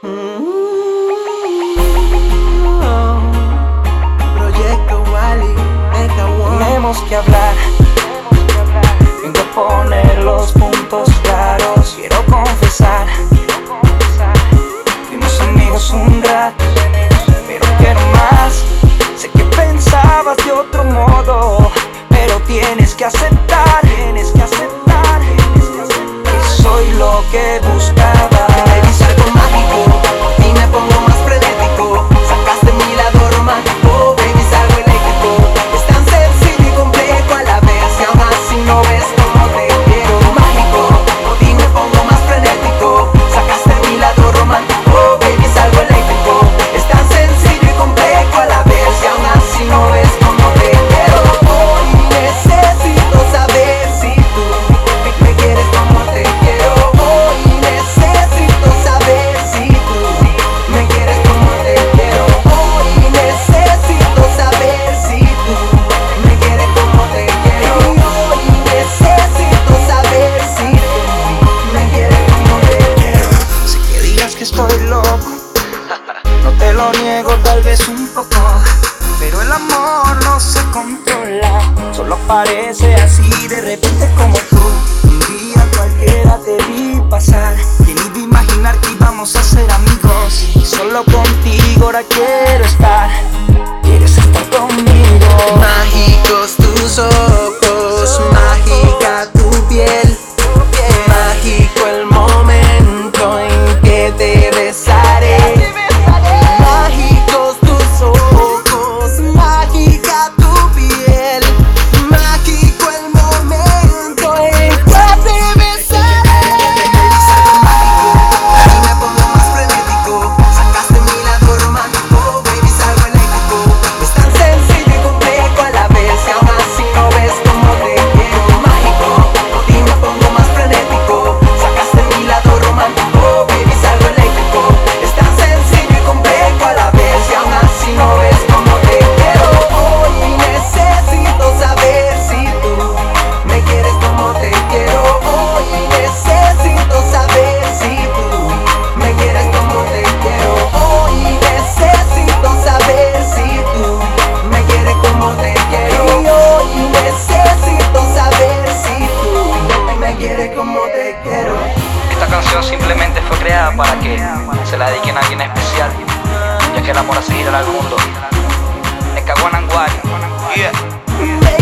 Proyecto Wally, Tenemos que hablar. Tengo que poner los puntos claros. Quiero confesar. Fuimos amigos un rato, pero quiero más. Sé que pensabas de otro modo, pero tienes que aceptar. que estoy loco. No te lo niego, tal vez un poco. Pero el amor no se controla, solo aparece así de repente como tú. Un día cualquiera te vi pasar, que ni de imaginar que íbamos a ser amigos. Y solo contigo ahora quiero. they Esta canción simplemente fue creada para que se la dediquen a alguien especial, ya que el amor hace girar al mundo. En Caguananguari. Yeah.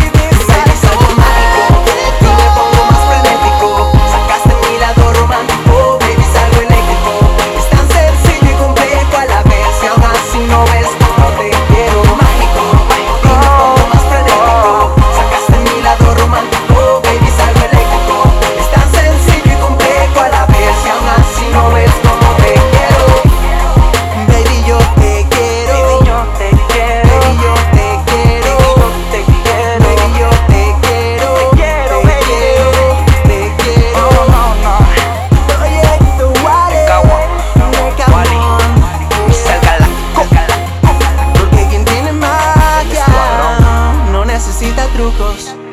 inventa trucos.